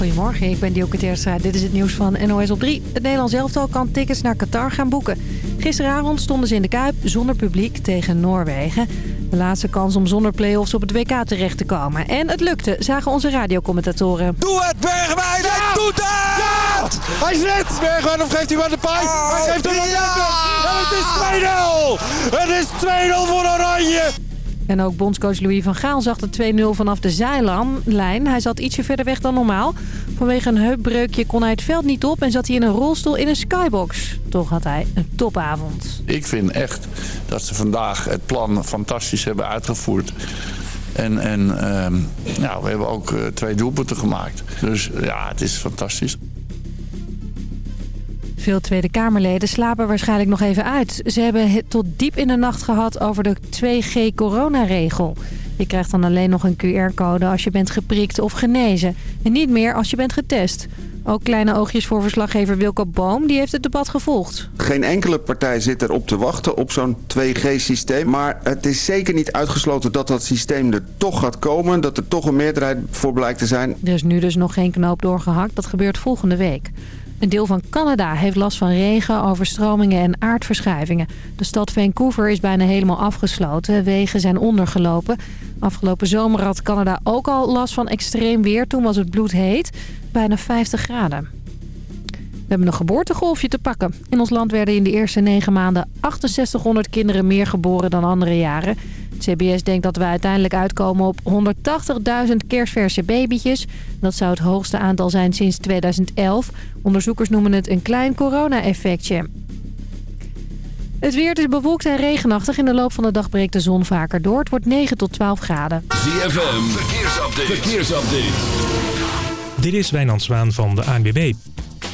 Goedemorgen, ik ben Dioke Teerstra. Dit is het nieuws van NOS op 3. Het Nederlands elftal kan tickets naar Qatar gaan boeken. Gisteravond stonden ze in de Kuip zonder publiek tegen Noorwegen. De laatste kans om zonder play-offs op het WK terecht te komen. En het lukte, zagen onze radiocommentatoren. Doe het, Bergwijn! Hij doet het! Ja! Hij is net! Bergwijn of geeft hij maar de paai? hij geeft hem ja! En het is 2-0! Het is 2-0 voor Oranje! En ook bondscoach Louis van Gaal zag de 2-0 vanaf de zijlijn. Hij zat ietsje verder weg dan normaal. Vanwege een heupbreukje kon hij het veld niet op en zat hij in een rolstoel in een skybox. Toch had hij een topavond. Ik vind echt dat ze vandaag het plan fantastisch hebben uitgevoerd. En, en uh, we hebben ook uh, twee doelpunten gemaakt. Dus ja, het is fantastisch. Veel Tweede Kamerleden slapen waarschijnlijk nog even uit. Ze hebben het tot diep in de nacht gehad over de 2G-coronaregel. Je krijgt dan alleen nog een QR-code als je bent geprikt of genezen. En niet meer als je bent getest. Ook kleine oogjes voor verslaggever Wilco Boom, die heeft het debat gevolgd. Geen enkele partij zit erop te wachten op zo'n 2G-systeem. Maar het is zeker niet uitgesloten dat dat systeem er toch gaat komen. Dat er toch een meerderheid voor blijkt te zijn. Er is nu dus nog geen knoop doorgehakt. Dat gebeurt volgende week. Een deel van Canada heeft last van regen, overstromingen en aardverschuivingen. De stad Vancouver is bijna helemaal afgesloten. Wegen zijn ondergelopen. Afgelopen zomer had Canada ook al last van extreem weer. Toen was het bloedheet, bijna 50 graden. We hebben een geboortegolfje te pakken. In ons land werden in de eerste negen maanden 6800 kinderen meer geboren dan andere jaren. CBS denkt dat we uiteindelijk uitkomen op 180.000 kerstverse babytjes. Dat zou het hoogste aantal zijn sinds 2011. Onderzoekers noemen het een klein corona-effectje. Het weer is bewolkt en regenachtig. In de loop van de dag breekt de zon vaker door. Het wordt 9 tot 12 graden. ZFM, verkeersupdate. verkeersupdate. Dit is Wijnand Zwaan van de ANWB.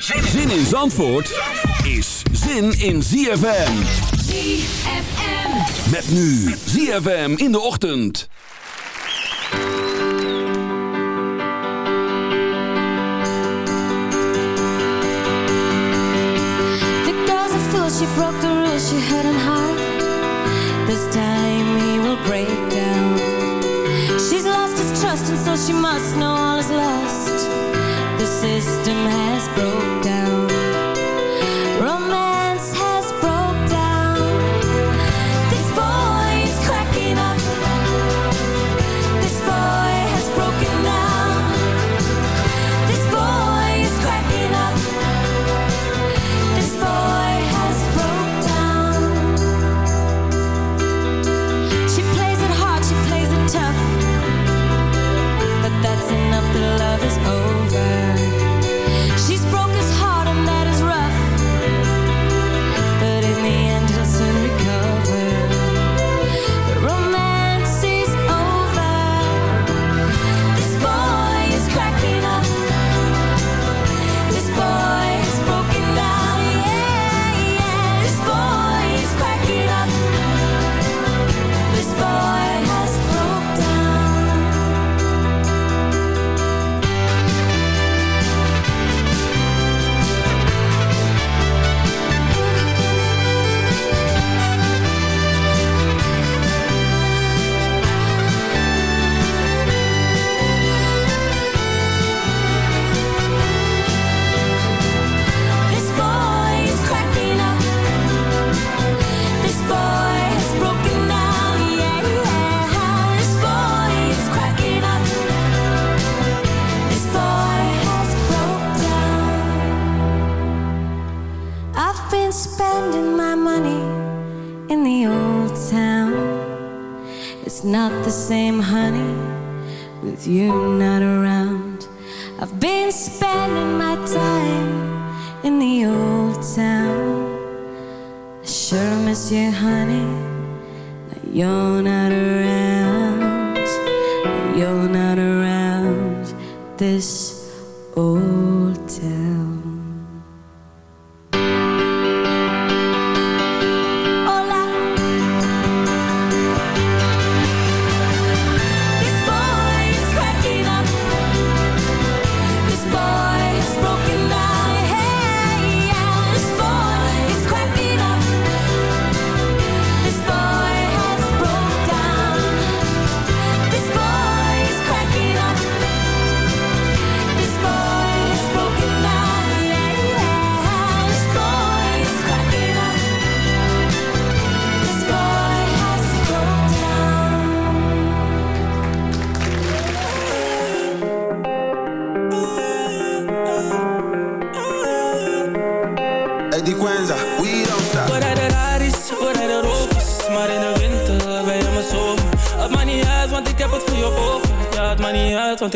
Zin in Zandvoort is zin in ZFM. ZFM. Met nu ZFM in de ochtend. The girl's a fool, she broke the rules, she had him hard. This time he will break down. She's lost his trust and so she must know all is lost. System has broke down.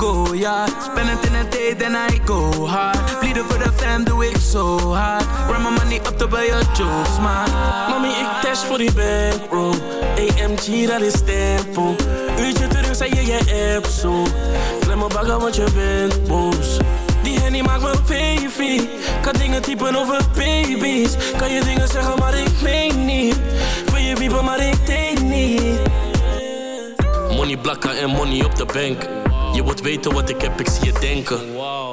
go, yeah. Spend it in a day, then I go hard. Bleeden for the fam, doe ik zo hard. Run my money up to buy your jokes, man. Mami, ik dash voor die bankroll AMG, dat is tempo Uurtje terug, zei je je app zo Klem me bagger, want je bent boos Die hennie maakt me baby Kan dingen typen over baby's Kan je dingen zeggen, maar ik meen niet Wil je wiepen, maar ik denk niet Money blakken en money op de bank. Je wilt weten wat ik heb, ik zie je denken.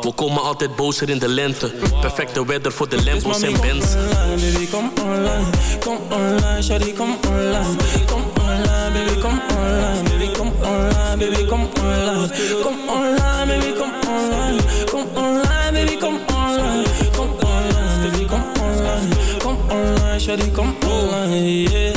We komen altijd bozer in de lente. Perfecte weather voor de Lambos en Benz. baby, come online. Come online, shawty, come online. Come online, baby, come online. Baby, come online, baby, come online. Online, baby, come online. Come online, baby, come online. Come online, baby, come online. Come online, shawty, come online, yeah.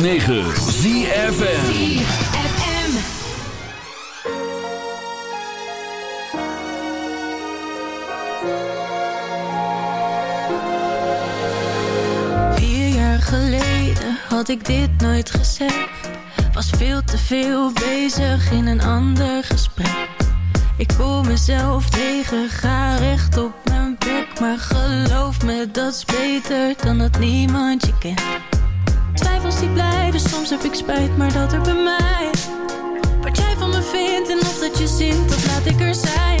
106.9 ZFN had ik dit nooit gezegd. Was veel te veel bezig in een ander gesprek. Ik kom mezelf tegen, ga recht op mijn bek. Maar geloof me, dat is beter dan dat niemand je kent. Die blijven, soms heb ik spijt, maar dat er bij mij. Wat jij van me vindt en of dat je zint, dat laat ik er zijn.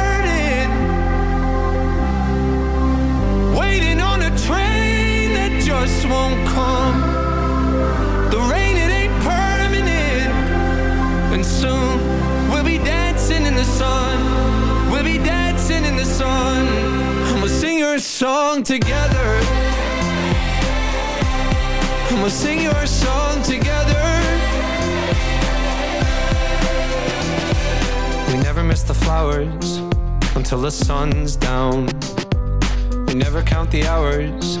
until the sun's down. We never count the hours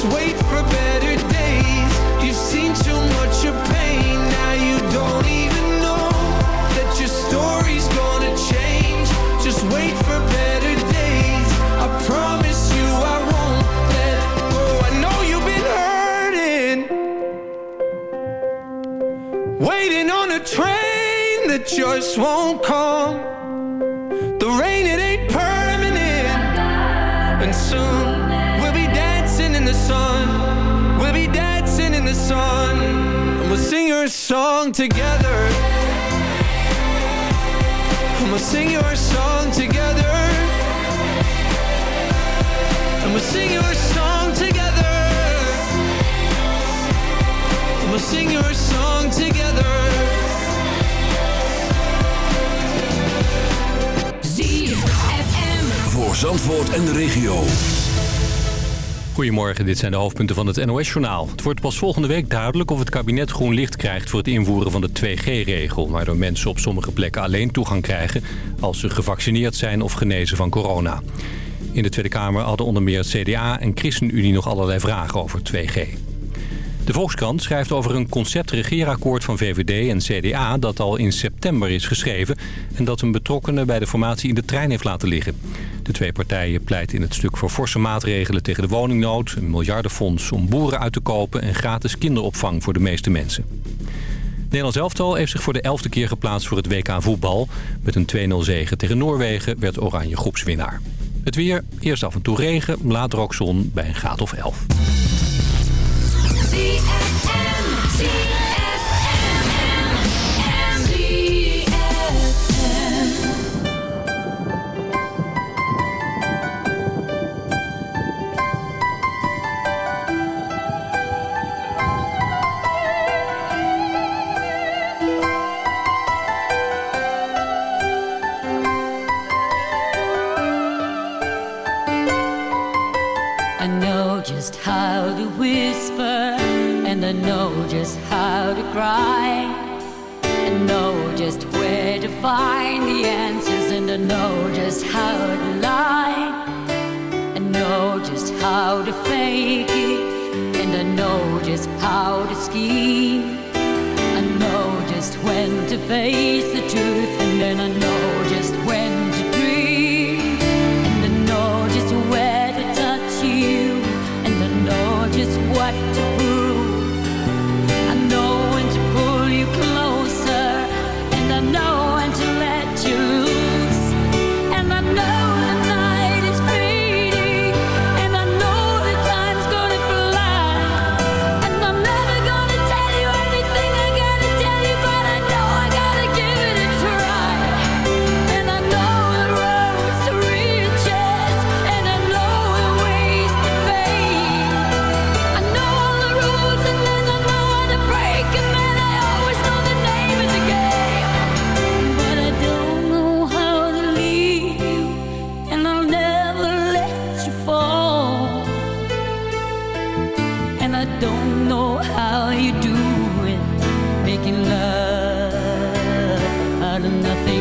Just wait for better days. You've seen too much of pain. Now you don't even know that your story's gonna change. Just wait for better days. I promise you I won't let go. I know you've been hurting. Waiting on a train that just won't come. The rain, sun. And we'll sing your song together. And we'll sing your song together. And we'll sing your song together. And we'll sing your song together. ZFM. Voor Zandvoort en de regio. Goedemorgen, dit zijn de hoofdpunten van het NOS-journaal. Het wordt pas volgende week duidelijk of het kabinet groen licht krijgt... voor het invoeren van de 2G-regel... waardoor mensen op sommige plekken alleen toegang krijgen... als ze gevaccineerd zijn of genezen van corona. In de Tweede Kamer hadden onder meer het CDA en ChristenUnie... nog allerlei vragen over 2G. De Volkskrant schrijft over een concept-regeerakkoord van VVD en CDA... dat al in september is geschreven... en dat een betrokkenen bij de formatie in de trein heeft laten liggen. De twee partijen pleiten in het stuk voor forse maatregelen tegen de woningnood... een miljardenfonds om boeren uit te kopen... en gratis kinderopvang voor de meeste mensen. Nederlands elftal heeft zich voor de elfde keer geplaatst voor het WK voetbal. Met een 2-0 zege tegen Noorwegen werd Oranje groepswinnaar. Het weer, eerst af en toe regen, later ook zon bij een graad of 11. I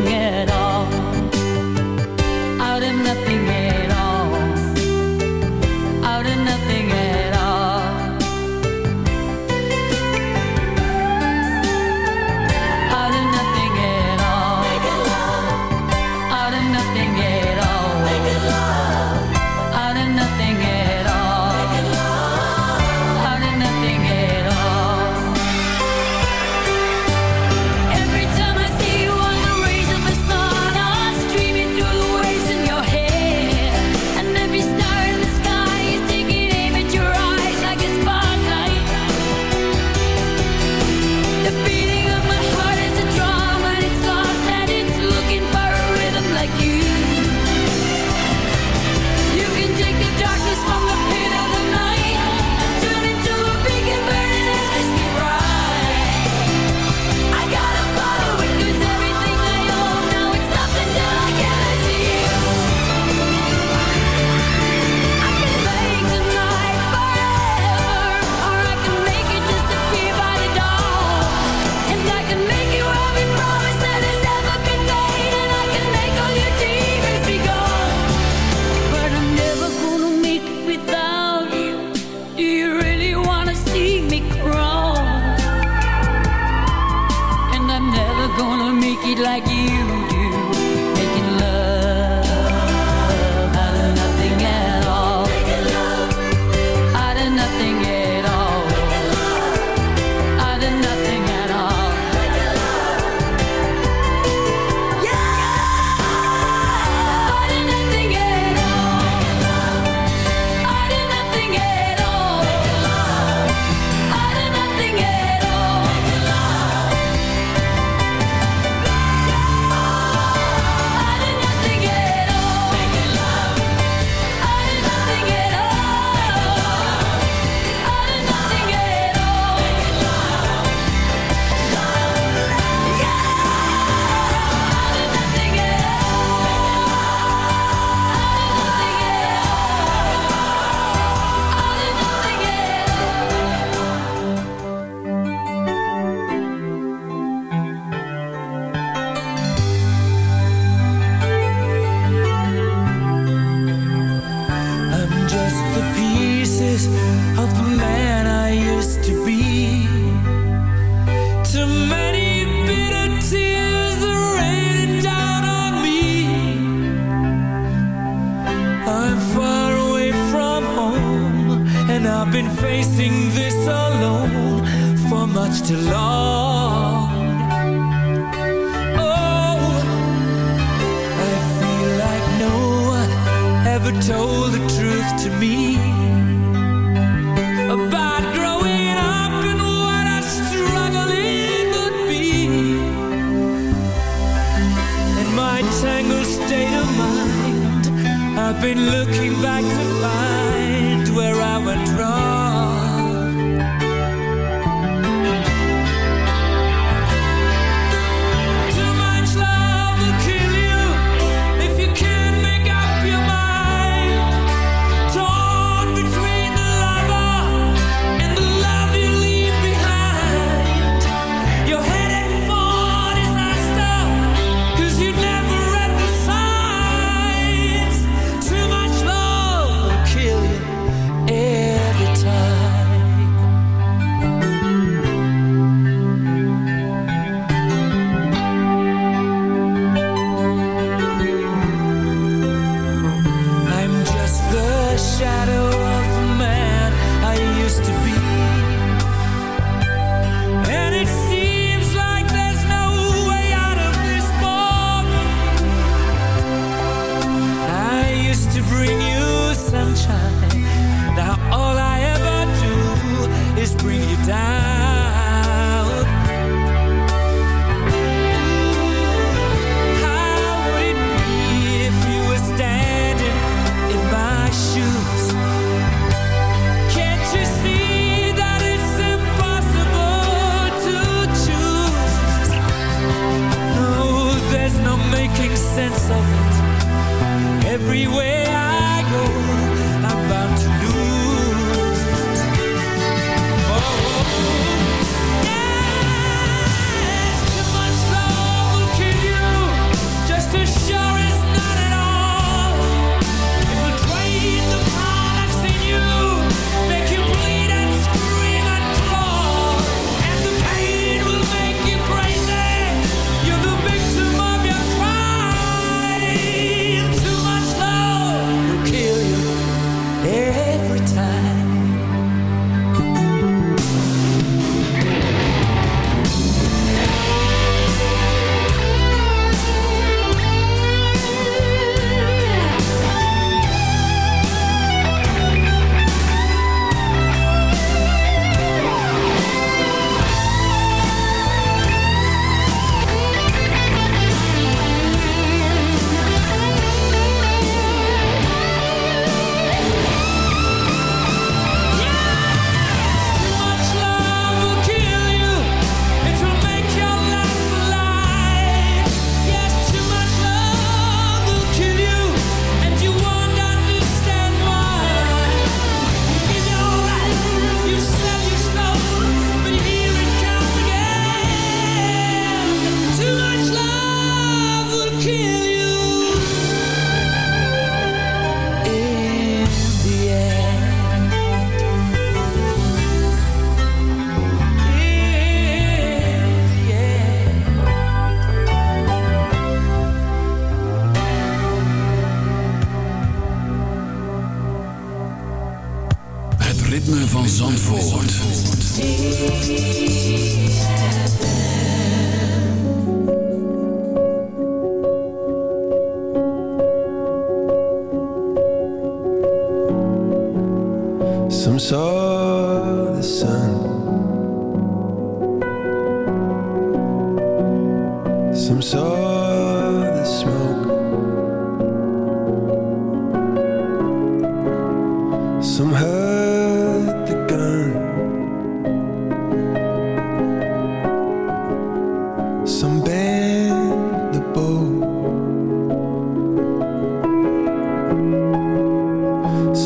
singing.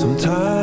sometimes.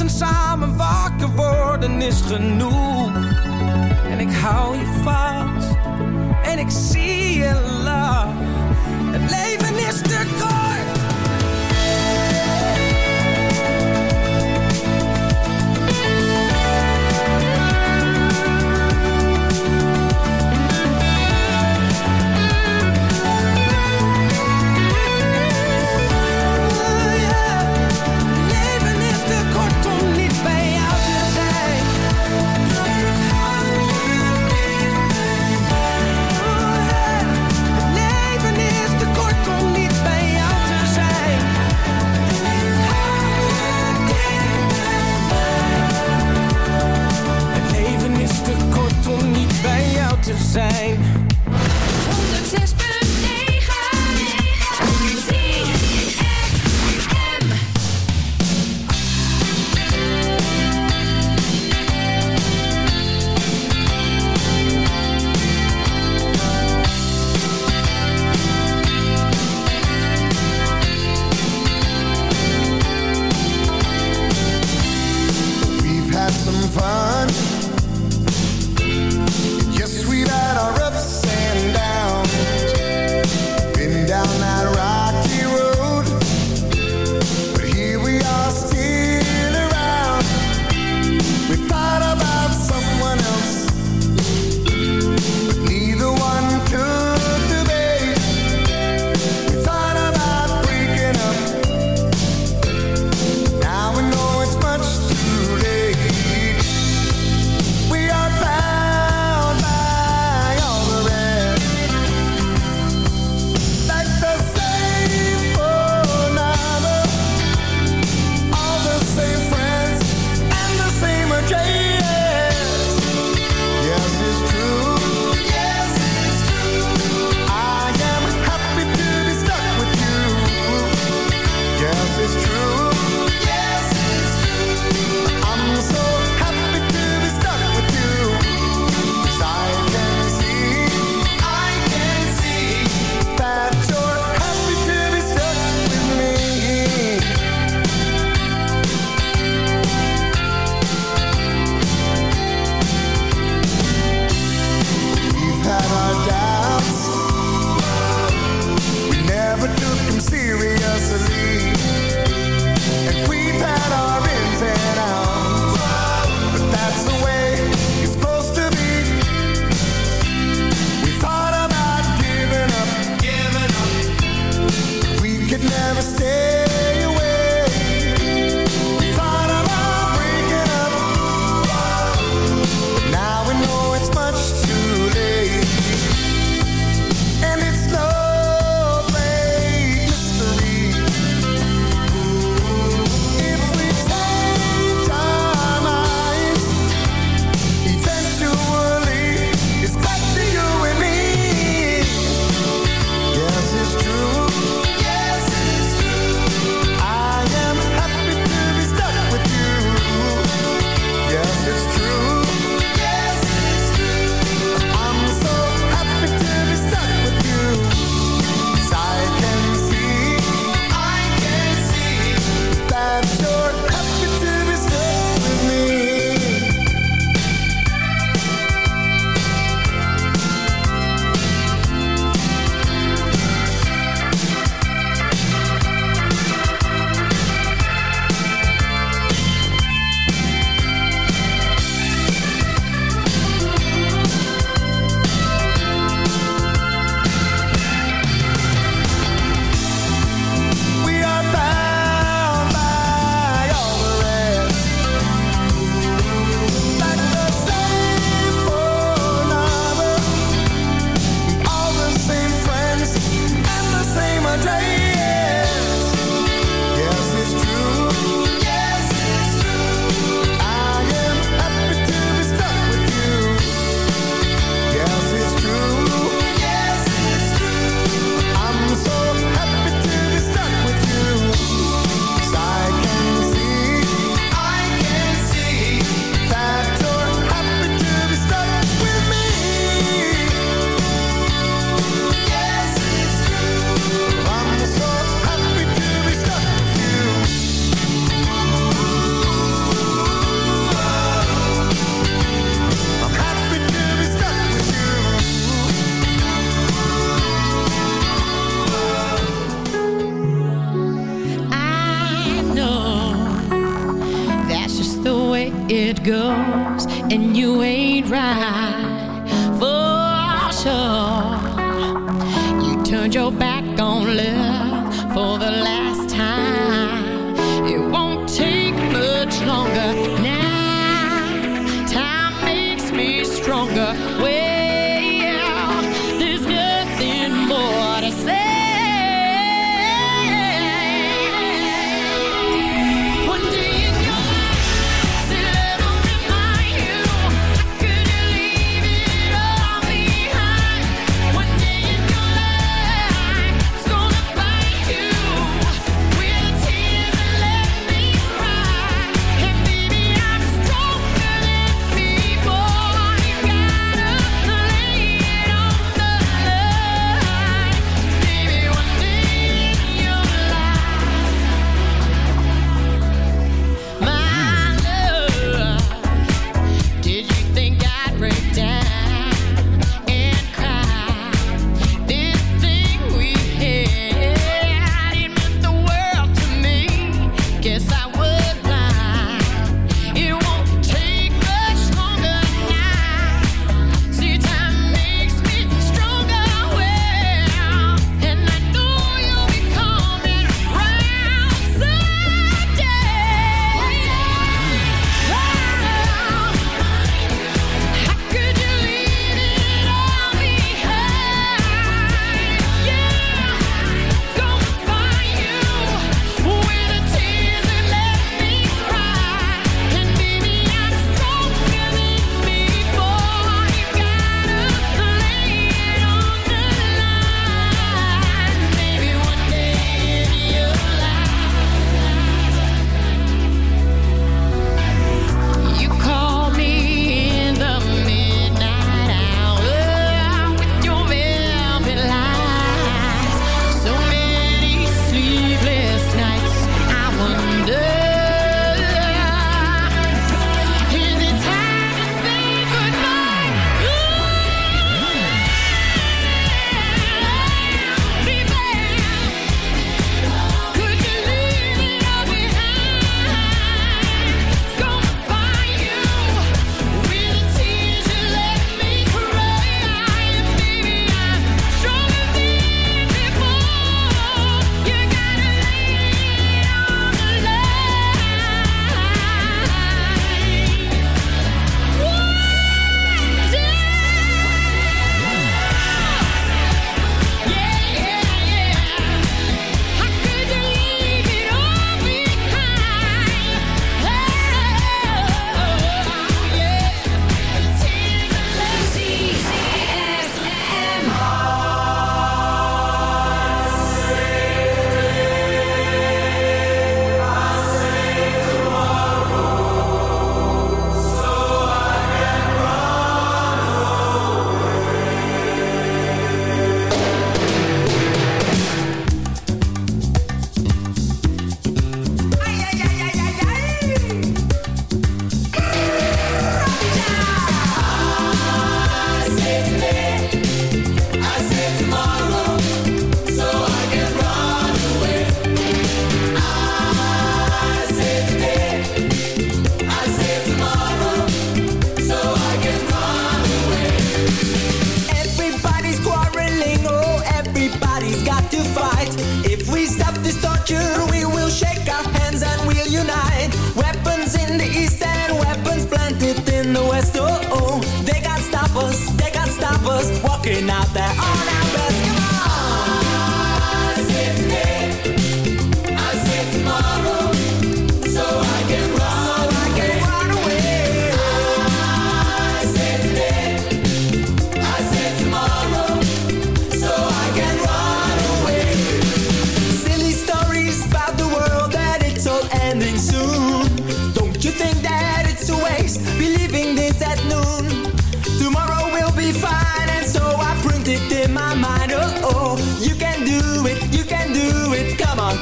Ochtends samen wakker worden is genoeg. En ik hou je vast en ik zie je lach.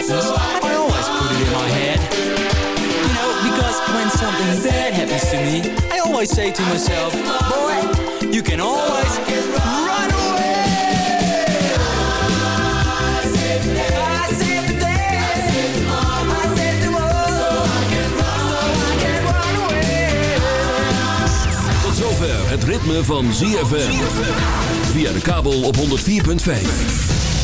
happens, I always in my head. You know, because when something bad happens to me, I always say to myself, boy, you can always. Tot zover het ritme van ZFM. Via de kabel op 104.5.